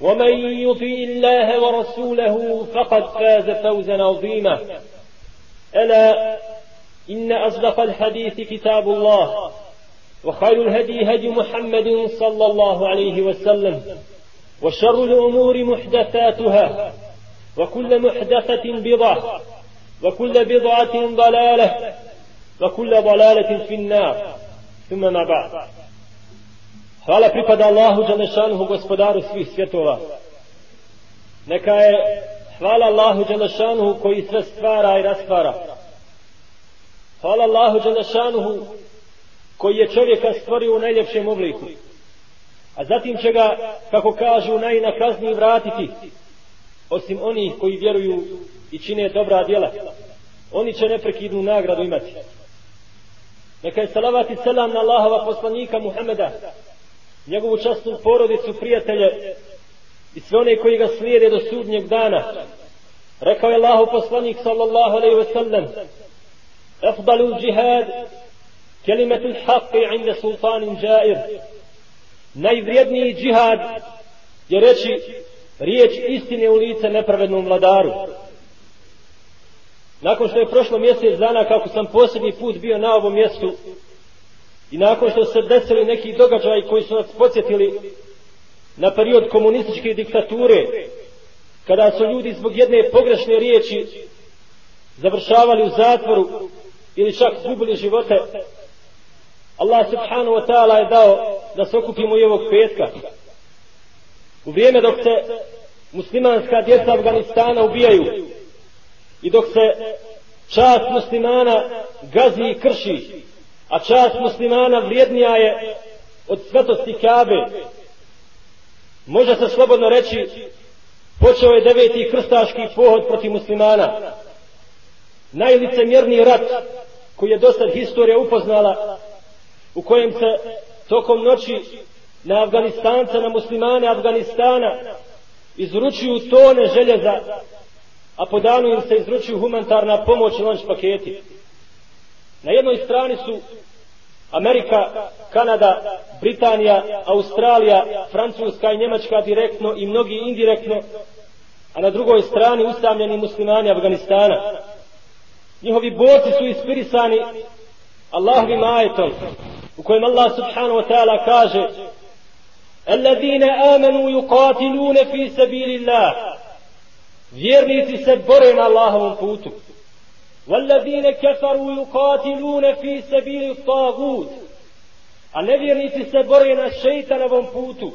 ومن يطيع الله ورسوله فقد فاز فوزا عظيما. ألا إن أصدق الحديث كتاب الله وخير الهدي هدي محمد صلى الله عليه وسلم وشر الأمور محدثاتها وكل محدثة بضعه وكل بضعه ضلالة وكل ضلالة في النار. ثم ما بعد. Hvala pripada Allahu Đalešanuhu, gospodaru svih svjetova. Neka je hvala Allahu Đalešanuhu koji sve stvara i rastvara. Hvala Allahu Đalešanuhu koji je čovjeka stvorio u najljepšem obliku. A zatim će ga, kako kažu, najnakazniji vratiti. Osim onih koji vjeruju i čine dobra djela. Oni će neprekidnu nagradu imati. Neka je salavat i selam na Allahova poslanika Muhammeda njegovu častnu porodicu, prijatelje i sve one koji ga slijede do sudnjeg dana. Rekao je Allahu poslanik sallallahu alaihi ve sellem Afdalu džihad kelimetul haqqi inda sultanin džair Najvrijedniji džihad je reći riječ istine u lice nepravednom vladaru. Nakon što je prošlo mjesec dana kako sam posljednji put bio na ovom mjestu I nakon što se desili neki događaji koji su nas podsjetili na period komunističke diktature, kada su ljudi zbog jedne pogrešne riječi završavali u zatvoru ili čak gubili živote, Allah subhanahu wa ta'ala je dao da se okupimo i ovog petka. U vrijeme dok se muslimanska djeca Afganistana ubijaju i dok se čast muslimana gazi i krši a čast muslimana vrijednija je od svetosti Kabe. Može se slobodno reći, počeo je deveti krstaški pohod protiv muslimana. Najlicemjerniji rat koji je dosad historija upoznala, u kojem se tokom noći na Afganistanca, na muslimane Afganistana izručuju tone željeza, a po danu im se izručuju humanitarna pomoć i lonč paketi. Na jednoj strani su Amerika, Kanada, Britanija, Australija, Francuska i Njemačka direktno i mnogi indirektno, a na drugoj strani ustavljeni muslimani Afganistana. Njihovi borci su ispirisani Allahovim ajetom u kojem Allah subhanahu wa ta'ala kaže الذين آمنوا يقاتلون في سبيل الله vjernici se bore na Allahovom putu والذين كفروا يقاتلون في سبيل الطاغوت a nevjernici se bore na šeitanovom putu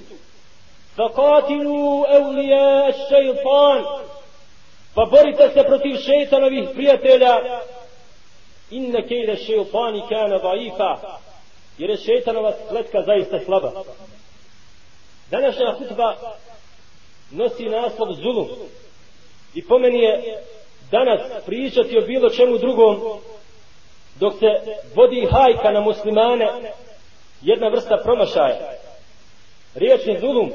فقاتلوا أولياء الشيطان pa borite se protiv šeitanovih prijatelja inna kejda šeitani kana daifa jer je šeitanova spletka zaista slaba današnja hutba nosi naslov zulum i po meni je danas pričati o bilo čemu drugom dok se vodi hajka na muslimane jedna vrsta promašaja riječni zulum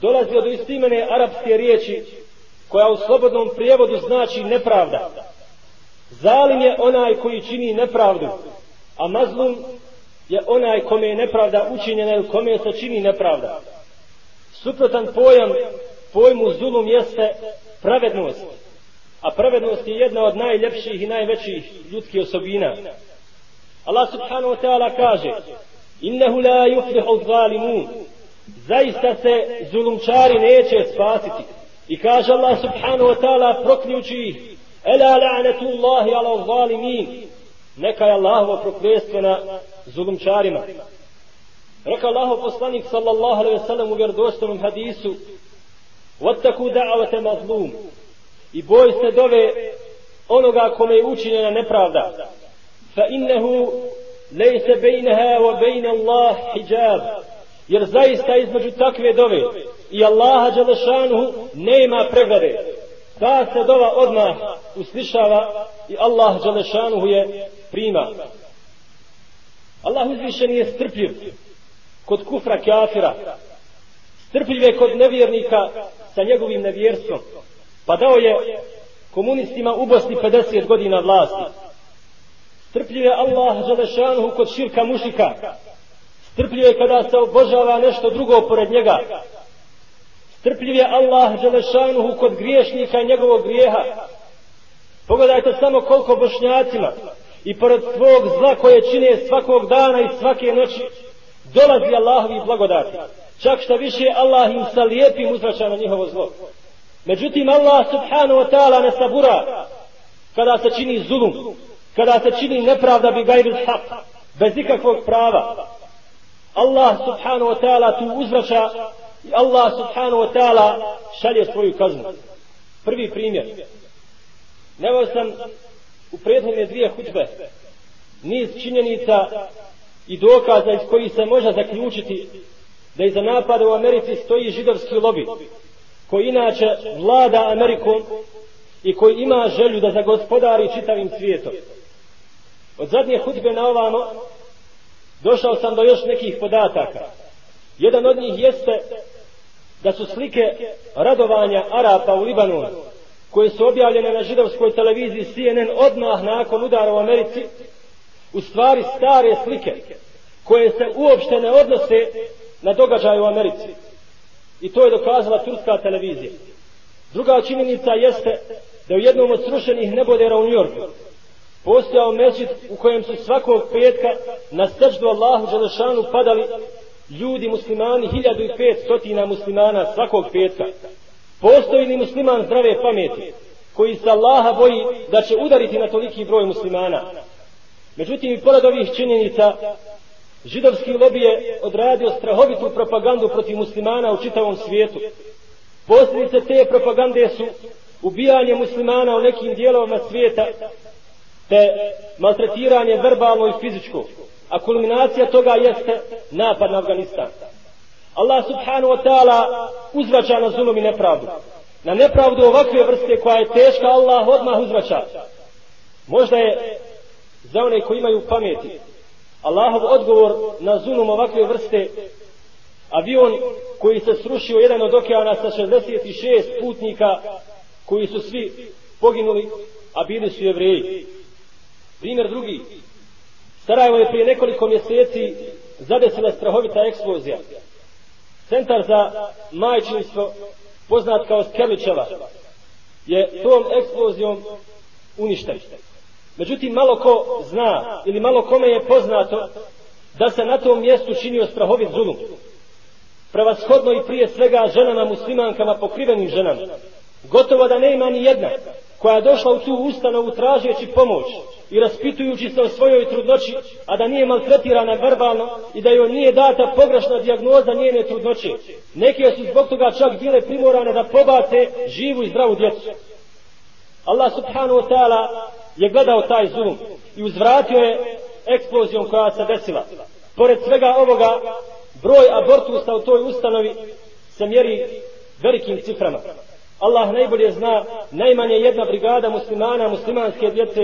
dolazi od istimene arapske riječi koja u slobodnom prijevodu znači nepravda zalim je onaj koji čini nepravdu a mazlum je onaj kome je nepravda učinjena ili kome se čini nepravda. Suprotan pojam, pojmu zulum jeste pravednost. A pravednost je jedna od najljepših i najvećih ljudskih osobina. Allah subhanahu wa ta'ala kaže Innehu la yuflihu zalimun Zaista se zulumčari neće spasiti. I kaže Allah subhanahu wa ta'ala proključi ih Ela la'natu Allahi ala zalimin Neka je Allahovo prokljestvo na zulumčarima. Reka Allahov poslanik sallallahu alaihi wa sallam u vjerodostanom hadisu Vattaku da'avate mazlum I boj se dove onoga kome je učinjena nepravda. Fa innehu lejse bejneha wa bejne Allah hijab. Jer zaista između takve dove i Allaha Đalešanuhu nema pregrade. Ta se dova odmah uslišava i Allah Đalešanuhu je prima. Allah uzvišen je strpljiv kod kufra kafira strpljiv je kod nevjernika sa njegovim nevjerstvom pa dao je komunistima u Bosni 50 godina vlasti Strpljiv je Allah Želešanuhu kod širka mušika. Strpljiv je kada se obožava nešto drugo pored njega. Strpljiv je Allah Želešanuhu kod griješnika i njegovog grijeha. Pogledajte samo koliko bošnjacima i pored svog zla koje čine svakog dana i svake noći dolazi Allahovi blagodati. Čak što više Allah im sa lijepim uzvraća na njihovo zlo. Međutim Allah subhanahu wa ta'ala ne sabura kada se čini zulum kada se čini nepravda bi gajbil haq, bez ikakvog prava. Allah subhanahu wa ta'ala tu uzvraća i Allah subhanahu wa ta'ala šalje svoju kaznu. Prvi primjer. Nevao sam u prethodne dvije hutbe niz činjenica i dokaza iz koji se može zaključiti da iza napada u Americi stoji židovski lobby koji inače vlada Amerikom i koji ima želju da zagospodari čitavim svijetom. Od zadnje hudbe na ovamo došao sam do još nekih podataka. Jedan od njih jeste da su slike radovanja Arapa u Libanonu koje su objavljene na židovskoj televiziji CNN odmah nakon udara u Americi u stvari stare slike koje se uopšte ne odnose na događaj u Americi. I to je dokazala turska televizija. Druga činjenica jeste da u jednom od srušenih nebodera u Njorku postojao mesjid u kojem su svakog petka na srđu Allahu Đelešanu padali ljudi muslimani, 1500 muslimana svakog petka. Postoji li musliman zdrave pameti koji se Allaha boji da će udariti na toliki broj muslimana? Međutim, i pored ovih činjenica, židovski lobby je odradio strahovitu propagandu protiv muslimana u čitavom svijetu. Posljedice te propagande su ubijanje muslimana u nekim dijelovima svijeta te maltretiranje verbalno i fizičko. A kulminacija toga jeste napad na Afganistan. Allah subhanahu wa ta'ala uzvraća na zulum i nepravdu. Na nepravdu ovakve vrste koja je teška, Allah odmah uzvraća. Možda je za one koji imaju pameti Allahov odgovor na zulum ovakve vrste avion koji se srušio jedan od okeana sa 66 putnika koji su svi poginuli, a bili su jevreji. Primjer drugi. Sarajevo je prije nekoliko mjeseci zadesila strahovita eksplozija. Centar za majčinstvo, poznat kao Skerličeva, je tom eksplozijom uništen. Međutim, malo ko zna ili malo kome je poznato da se na tom mjestu činio strahovit zulum. Pravashodno i prije svega ženama muslimankama pokrivenim ženama. Gotovo da nema ni jedna koja je došla u tu ustanovu tražeći pomoć i raspitujući se o svojoj trudnoći, a da nije maltretirana verbalno i da joj nije data pogrešna dijagnoza njene trudnoće. Neke su zbog toga čak bile primorane da pobace živu i zdravu djecu. Allah subhanahu wa ta'ala je gledao taj zulum i uzvratio je eksplozijom koja se desila. Pored svega ovoga, broj abortusa u toj ustanovi se mjeri velikim ciframa. Allah najbolje zna, najmanje jedna brigada muslimana, muslimanske djece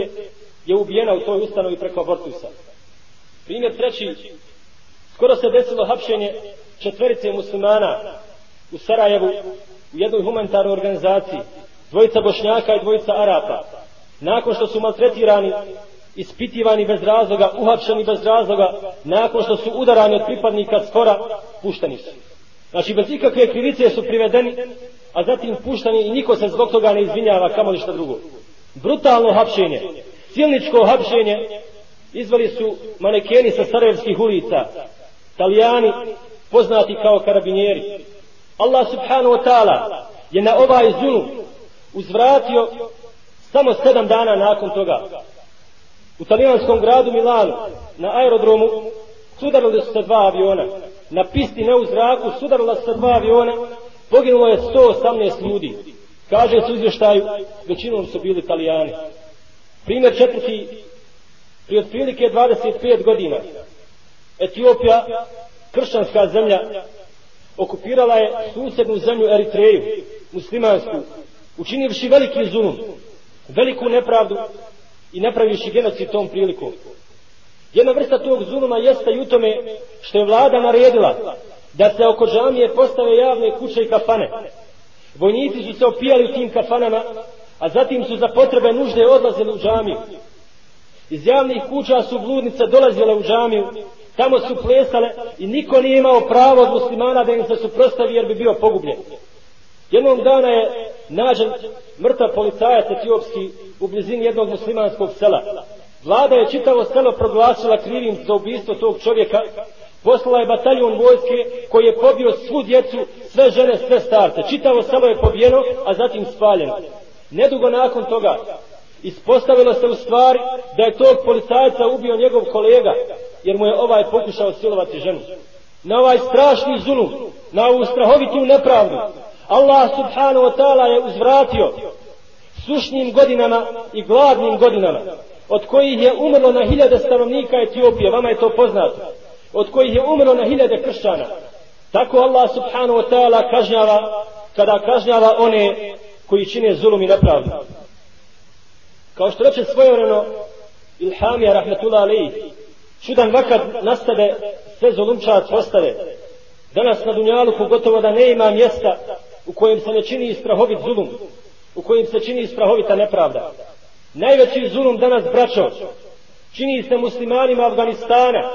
je ubijena u toj ustanovi preko abortusa. Primjer treći, skoro se desilo hapšenje četverice muslimana u Sarajevu u jednoj humanitarnoj organizaciji, dvojica bošnjaka i dvojica arapa. Nakon što su maltretirani ispitivani bez razloga, uhapšeni bez razloga, nakon što su udarani od pripadnika skora, pušteni su. Znači, bez ikakve krivice su privedeni, a zatim puštani i niko se zbog toga ne izvinjava kamo ništa drugo. Brutalno hapšenje, silničko hapšenje, izveli su manekeni sa Sarajevskih ulica, talijani, poznati kao karabinjeri. Allah subhanahu wa ta'ala je na ovaj zulum uzvratio samo sedam dana nakon toga. U talijanskom gradu Milanu, na aerodromu, sudarili su se dva aviona. Na pisti ne u zraku sudarila su se dva aviona, poginulo je 118 ljudi. Kaže se u izvještaju, većinom su bili italijani. Primjer četvrti, prije otprilike 25 godina, Etiopija, kršćanska zemlja, okupirala je susjednu zemlju Eritreju, muslimansku, učinivši veliki zulum, veliku nepravdu i napravivši genocid tom prilikom. Jedna vrsta tog zuluma jeste i u tome što je vlada naredila da se oko džamije postave javne kuće i kafane. Vojnici su se opijali u tim kafanama, a zatim su za potrebe nužde odlazili u džamiju. Iz javnih kuća su bludnice dolazile u džamiju, tamo su plesale i niko nije imao pravo od muslimana da im se suprostavi jer bi bio pogubljen. Jednog dana je nađen mrtav policajac etiopski u blizini jednog muslimanskog sela. Vlada je čitavo selo proglasila krivim za ubistvo tog čovjeka. Poslala je bataljon vojske koji je pobio svu djecu, sve žene, sve starce. Čitavo selo je pobijeno, a zatim spaljeno. Nedugo nakon toga ispostavilo se u stvari da je tog policajca ubio njegov kolega, jer mu je ovaj pokušao silovati ženu. Na ovaj strašni zulum, na ovu strahovitu nepravdu, Allah subhanahu wa ta'ala je uzvratio sušnim godinama i gladnim godinama, od kojih je umrlo na hiljade stanovnika Etiopije, vama je to poznato, od kojih je umrlo na hiljade kršćana. Tako Allah subhanahu wa ta'ala kažnjava, kada kažnjava one koji čine zulum i nepravdu. Kao što reče svojevremeno Ilhamija rahmetullah alaih, čudan vakad nastade, sve zulumčac postave. Danas na Dunjalu gotovo da ne ima mjesta u kojem se ne čini strahovit zulum, u kojem se čini strahovita nepravda. Najveći zulum danas, braćo, čini se muslimanima Afganistana,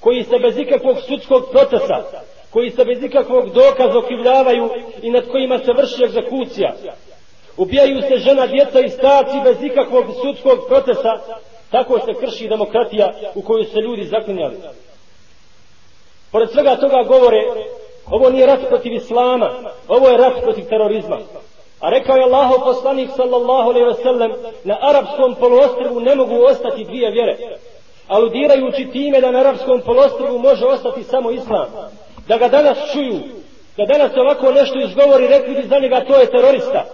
koji se bez ikakvog sudskog procesa, koji se bez ikakvog dokaza okivljavaju i nad kojima se vrši egzekucija. Ubijaju se žena, djeca i staci bez ikakvog sudskog procesa, tako se krši demokratija u koju se ljudi zaklinjali. Pored svega toga govore Ovo nije rat protiv islama, ovo je rat protiv terorizma. A rekao je Allahov poslanik sallallahu alejhi ve sellem na arapskom poluostrvu ne mogu ostati dvije vjere. Aludirajući time da na arapskom poluostrvu može ostati samo islam. Da ga danas čuju, da danas ovako nešto izgovori, rekli bi za njega to je terorista.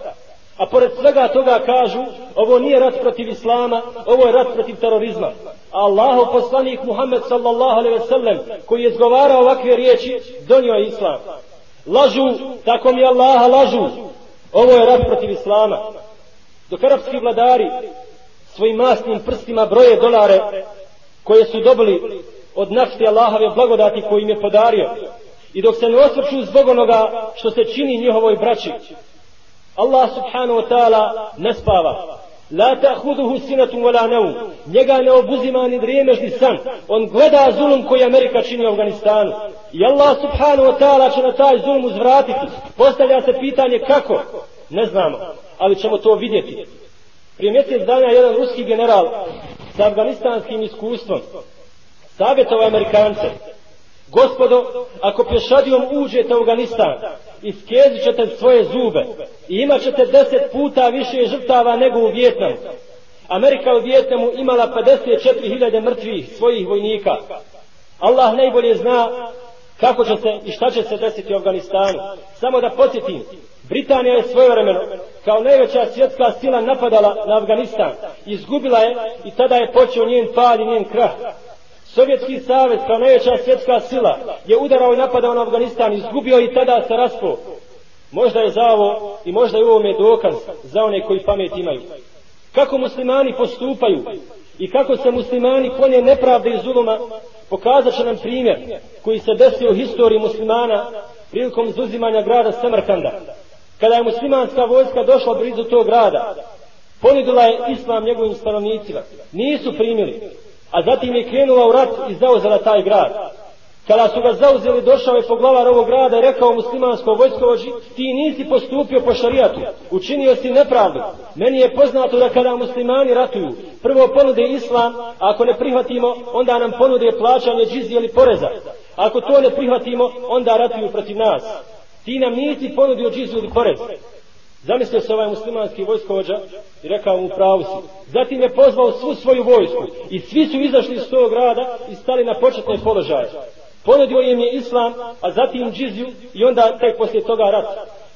A pored svega toga kažu, ovo nije rat protiv islama, ovo je rat protiv terorizma. A poslanik Muhammed sallallahu alaihi ve sellem, koji je zgovarao ovakve riječi, donio je islam. Lažu, tako mi Allaha lažu. Ovo je rat protiv islama. Dok arapski vladari svojim masnim prstima broje dolare koje su dobili od našte Allahove blagodati koji im je podario. I dok se ne osvrću zbog onoga što se čini njihovoj braći, Allah subhanahu wa ta'ala ne spava. La ta'khuduhu sinatun wala nawm. Njega ne obuzima ni drijemežni san. On gleda zulum koji Amerika čini u Afganistanu. I Allah subhanahu wa ta'ala će na taj zulum uzvratiti. Postavlja se pitanje kako? Ne znamo, ali ćemo to vidjeti. Prije mjesec dana jedan ruski general sa afganistanskim iskustvom savjetovao Amerikance Gospodo, ako pješadijom uđete u Afganistan, iskezit ćete svoje zube i imat ćete deset puta više žrtava nego u Vjetnamu. Amerika u Vjetnamu imala 54.000 mrtvih svojih vojnika. Allah najbolje zna kako će se i šta će se desiti u Afganistanu. Samo da podsjetim, Britanija je svojevremeno kao najveća svjetska sila napadala na Afganistan. Izgubila je i tada je počeo njen pad i njen krah. Sovjetski savez kao najveća svjetska sila je udarao i napadao na Afganistan, izgubio i tada se raspo. Možda je za ovo i možda je ovo dokaz za one koji pamet imaju. Kako muslimani postupaju i kako se muslimani ponje nepravde iz zuluma, pokazat će nam primjer koji se desio u historiji muslimana prilikom zuzimanja grada Samarkanda. Kada je muslimanska vojska došla blizu tog grada, Ponudila je islam njegovim stanovnicima. Nisu primili. A zatim je krenula u rat i zauzela taj grad. Kada su ga zauzeli, došao je poglavar ovog grada i rekao muslimanskom vojskovođi, ti nisi postupio po šarijatu, učinio si nepravdu. Meni je poznato da kada muslimani ratuju, prvo ponude islam, a ako ne prihvatimo, onda nam ponude plaćanje džizije ili poreza. Ako to ne prihvatimo, onda ratuju protiv nas. Ti nam nisi ponudio džiziju ili porez. Zamislio se ovaj muslimanski vojskovođa i rekao mu pravu si. Zatim je pozvao svu svoju vojsku i svi su izašli iz tog grada i stali na početne položaje. Ponudio im je islam, a zatim džiziju i onda tek poslije toga rat.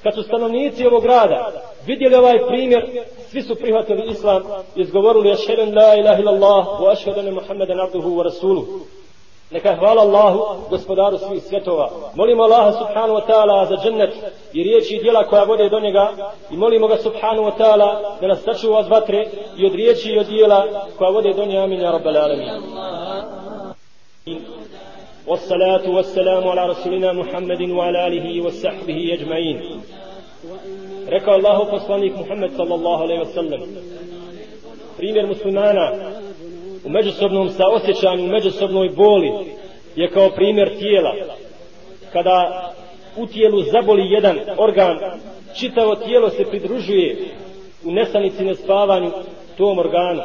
Kad su stanovnici ovog grada vidjeli ovaj primjer, svi su prihvatili islam i izgovorili ašhedan la ilaha illallah wa ašhedan muhammeden abduhu wa rasuluhu. Neka hvala Allahu, gospodaru svih svjetova. Molimo Allaha subhanahu wa ta'ala za džennet i riječi i djela koja vode do njega i molimo ga subhanahu wa ta'ala da nas sačuva od vatre i od riječi i od djela koja vode do njega. Amin ya rabbal alamin. والصلاة والسلام على رسولنا محمد وعلى آله وصحبه أجمعين ركى الله poslanik Muhammed sallallahu alaihi wa sallam primjer muslimana u međusobnom saosjećanju, u međusobnoj boli je kao primjer tijela kada u tijelu zaboli jedan organ čitavo tijelo se pridružuje u nesanici nespavanju tom organu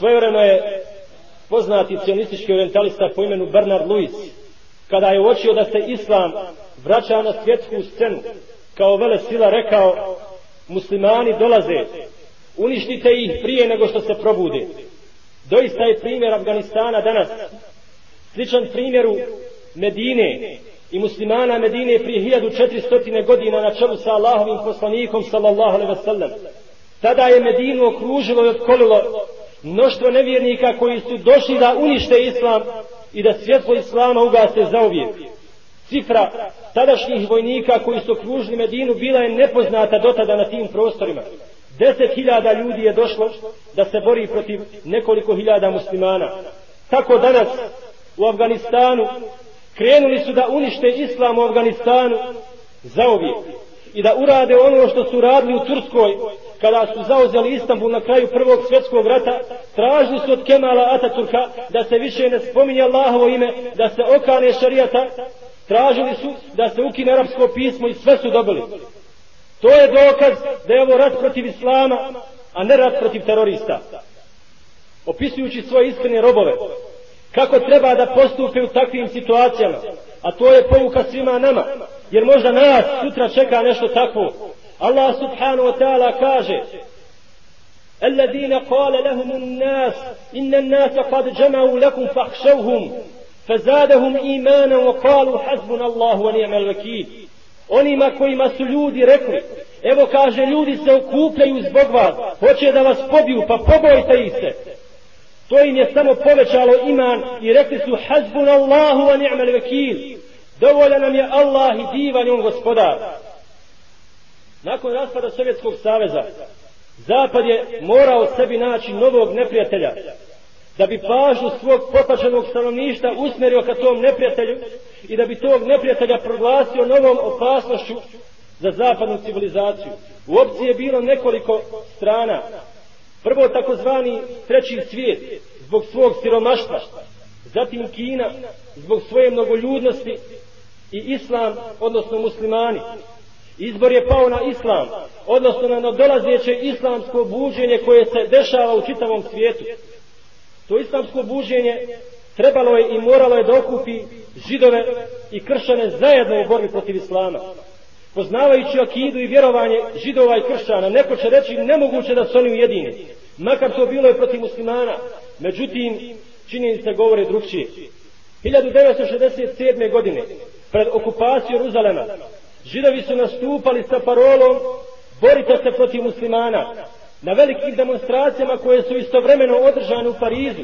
svojevremeno je poznati cionistički orientalista po imenu Bernard Lewis, kada je uočio da se islam vraća na svjetsku scenu, kao vele sila rekao, muslimani dolaze, uništite ih prije nego što se probude. Doista je primjer Afganistana danas, sličan primjeru Medine i muslimana Medine prije 1400 godina na čelu sa Allahovim poslanikom sallallahu alaihi wasallam. Tada je Medinu okružilo i otkolilo mnoštvo nevjernika koji su došli da unište islam i da svjetlo islama ugase zauvijek. Cifra tadašnjih vojnika koji su okružili Medinu bila je nepoznata dotada na tim prostorima. Deset hiljada ljudi je došlo da se bori protiv nekoliko hiljada muslimana. Tako danas u Afganistanu krenuli su da unište islam u Afganistanu za uvijek i da urade ono što su radili u Turskoj kada su zauzeli Istanbul na kraju prvog svjetskog rata. Tražili su od Kemala Ataturka da se više ne spominje Allahovo ime da se okane šarijata. Tražili su da se ukine arapsko pismo i sve su dobili. to je dokaz da je ovo rat protiv Islama a ne rat protiv terorista opisujući svoje iskrene robove kako treba da postupe u takvim situacijama a to je pouka svima nama jer možda nas sutra čeka nešto takvo Allah subhanahu wa ta'ala kaže الذين قال لهم الناس إن الناس قد جمعوا لكم فاخشوهم فزادهم إيمانا وقالوا حسبنا الله ونعم الوكيل onima kojima su ljudi rekli evo kaže ljudi se okupljaju zbog vas hoće da vas pobiju pa pobojte ih se. To im je samo povećalo iman i rekli su Hazbun Allahu wa ni'mal vekil. dovolja nam je Allah i divan on gospodar. Nakon raspada Sovjetskog saveza Zapad je morao sebi naći novog neprijatelja da bi pažnju svog popačenog stanovništa usmerio ka tom neprijatelju i da bi tog neprijatelja proglasio novom opasnošću za zapadnu civilizaciju. U opciji je bilo nekoliko strana. Prvo takozvani treći svijet zbog svog siromaštva, zatim Kina zbog svoje mnogoljudnosti i Islam, odnosno muslimani. Izbor je pao na Islam, odnosno na nadolazeće islamsko buđenje koje se dešava u čitavom svijetu. To islamsko buđenje trebalo je i moralo je da okupi židove i kršane zajedno u borbi protiv Islama. Poznavajući akidu i vjerovanje židova i kršćana, neko će reći nemoguće da su oni ujedini. Makar to bilo je protiv muslimana. Međutim, činjenice govore drugčije. 1967. godine, pred okupacijom Jeruzalema, židovi su nastupali sa parolom borite se protiv muslimana na velikim demonstracijama koje su istovremeno održane u Parizu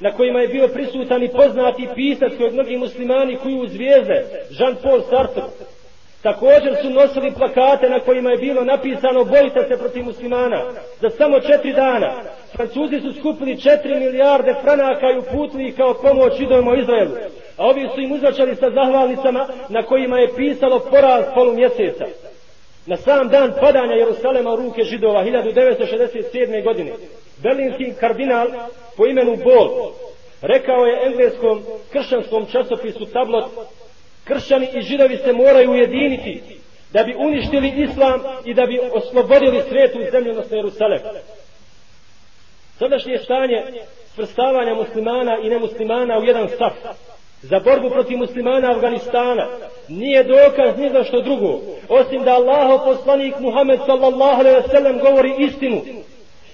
na kojima je bio prisutan i poznati pisac kojeg mnogi muslimani koji u zvijezde Jean-Paul Sartre također su nosili plakate na kojima je bilo napisano bojite se protiv muslimana za samo četiri dana Francuzi su skupili četiri milijarde franaka i uputili kao pomoć židovima Izraelu a ovi su im uzvačali sa zahvalnicama na kojima je pisalo poraz polumjeseca. Na sam dan padanja Jerusalema u ruke židova 1967. godine, berlinski kardinal po imenu Bol rekao je engleskom kršćanskom časopisu Tablot kršćani i židovi se moraju ujediniti da bi uništili islam i da bi oslobodili svetu zemlju na Jerusalem. Sadašnje stanje svrstavanja muslimana i nemuslimana u jedan saf za borbu protiv muslimana Afganistana nije dokaz ni za što drugo osim da Allaho poslanik Muhammed sallallahu alaihi wasallam govori istinu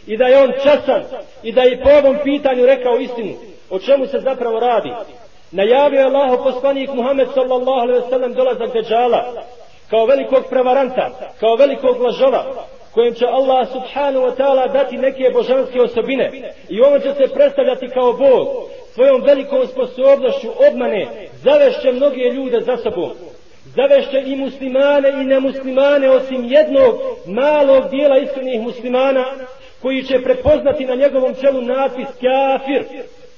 i da je on časan i da je po ovom pitanju rekao istinu o čemu se zapravo radi. Najavio je Allaho poslanik Muhammed sallallahu alaihi wasallam dolazak Deđala kao velikog prevaranta kao velikog lažova kojem će Allah subhanahu wa ta'ala dati neke božanske osobine i on će se predstavljati kao Bog svojom velikom sposobnošću obmane zavešće mnoge ljude za sobom. Zavešće i muslimane i nemuslimane osim jednog malog dijela iskrenih muslimana koji će prepoznati na njegovom čelu natpis kafir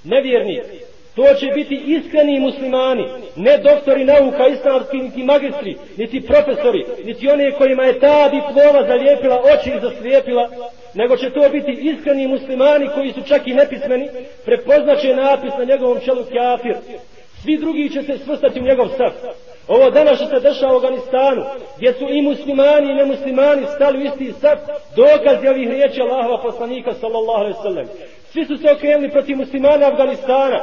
nevjernik. To će biti iskreni muslimani, ne doktori nauka, islamski, niti magistri, niti profesori, niti one kojima je ta diploma zalijepila oči i zaslijepila, nego će to biti iskreni muslimani koji su čak i nepismeni, prepoznaće napis na njegovom čelu kafir. Svi drugi će se svrstati u njegov stav. Ovo danas što se dešava u Afganistanu, gdje su i muslimani i nemuslimani stali u isti stav, dokaz je ovih riječi Allahova poslanika sallallahu alaihi sallam. Svi su se okrenuli protiv muslimana Afganistana,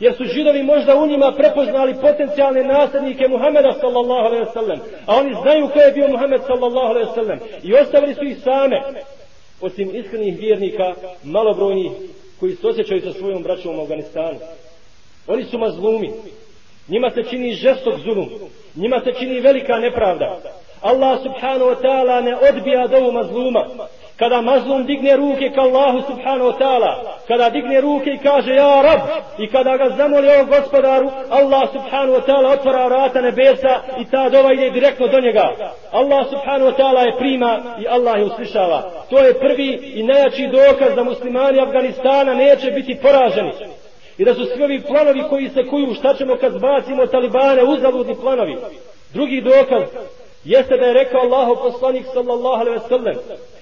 jer su židovi možda u njima prepoznali potencijalne nasljednike Muhameda sallallahu alaihi sallam, a oni znaju ko je bio Muhammed sallallahu alaihi sallam. I ostavili su ih same, osim iskrenih vjernika, malobrojnih, koji se osjećaju sa svojom braćom u Afganistanu. Oni su mazlumi, njima se čini žestok zulum, njima se čini velika nepravda. Allah subhanahu wa ta'ala ne odbija dovu mazluma, kada mazlum digne ruke ka Allahu subhanahu wa ta'ala, kada digne ruke i kaže ja rab, i kada ga zamoli ovom gospodaru, Allah subhanahu wa ta'ala otvara vrata nebesa i ta dova ide direktno do njega. Allah subhanahu wa ta'ala je prima i Allah je uslišava. To je prvi i najjači dokaz da muslimani Afganistana neće biti poraženi. I da su svi ovi planovi koji se kuju, šta ćemo kad zbacimo talibane, uzaludni planovi. Drugi dokaz jeste da je rekao Allahu poslanik sallallahu alaihi wa sallam,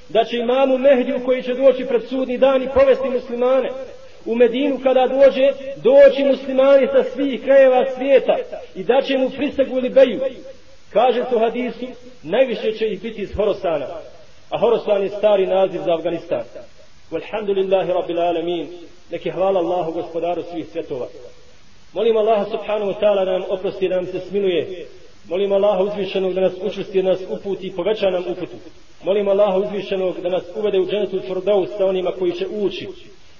da će imamu Mehdiju koji će doći pred sudni dan i povesti muslimane. U Medinu kada dođe doći muslimani sa svih krajeva svijeta i da će mu prisegu ili beju. Kaže to hadisu najviše će ih biti iz Horosana. A Horosan je stari naziv za Afganistan. Walhamdulillahi Rabbil Alamin. Neki hvala Allahu gospodaru svih svjetova. Molim Allaha subhanahu wa ta'ala da nam oprosti da nam se smiluje. Molim Allaha uzvišenog da nas učvrsti da nas uputi i poveća nam uputu. Molimo Allaha uzvišenog da nas uvede u dženetu tvrdavu sa onima koji će ući.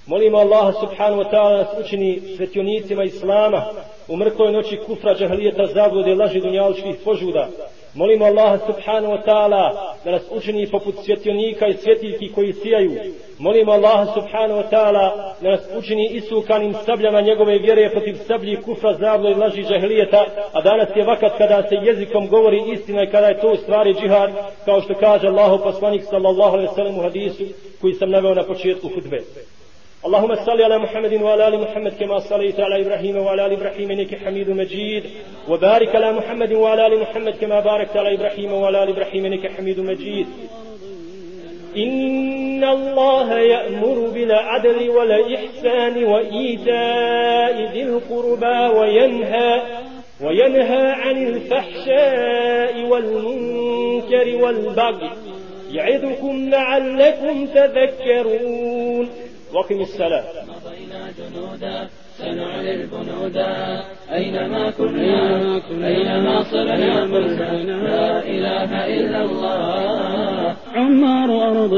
Molimo Allaha subhanahu wa ta'ala nas učini svetionicima Islama u mrkoj noći kufra, džahlijeta, zablude, laži dunjaličkih požuda. Molimo Allaha subhanahu wa ta'ala da nas učini poput svjetionika i svjetiljki koji sijaju. Molimo Allaha subhanahu wa ta'ala da nas učini isukanim sabljama njegove vjere protiv sablji kufra, zablo i laži žahlijeta. A danas je vakat kada se jezikom govori istina i kada je to u stvari džihad, kao što kaže Allahu poslanik sallallahu alaihi sallam u hadisu koji sam naveo na početku hudbe. اللهم صل على محمد وعلى آل محمد كما صليت على إبراهيم وعلى آل إبراهيم إنك حميد مجيد. وبارك على محمد وعلى آل محمد كما باركت على إبراهيم وعلى آل إبراهيم إنك حميد مجيد. إن الله يأمر بالعدل والإحسان وإيتاء ذي القربى وينهى وينهى عن الفحشاء والمنكر والبغي يعظكم لعلكم تذكرون. وقم الصلاة. مضينا جنودا سنعلي البنودا أينما كنا أينما صرنا قلنا لا إله إلا الله. عمار أرض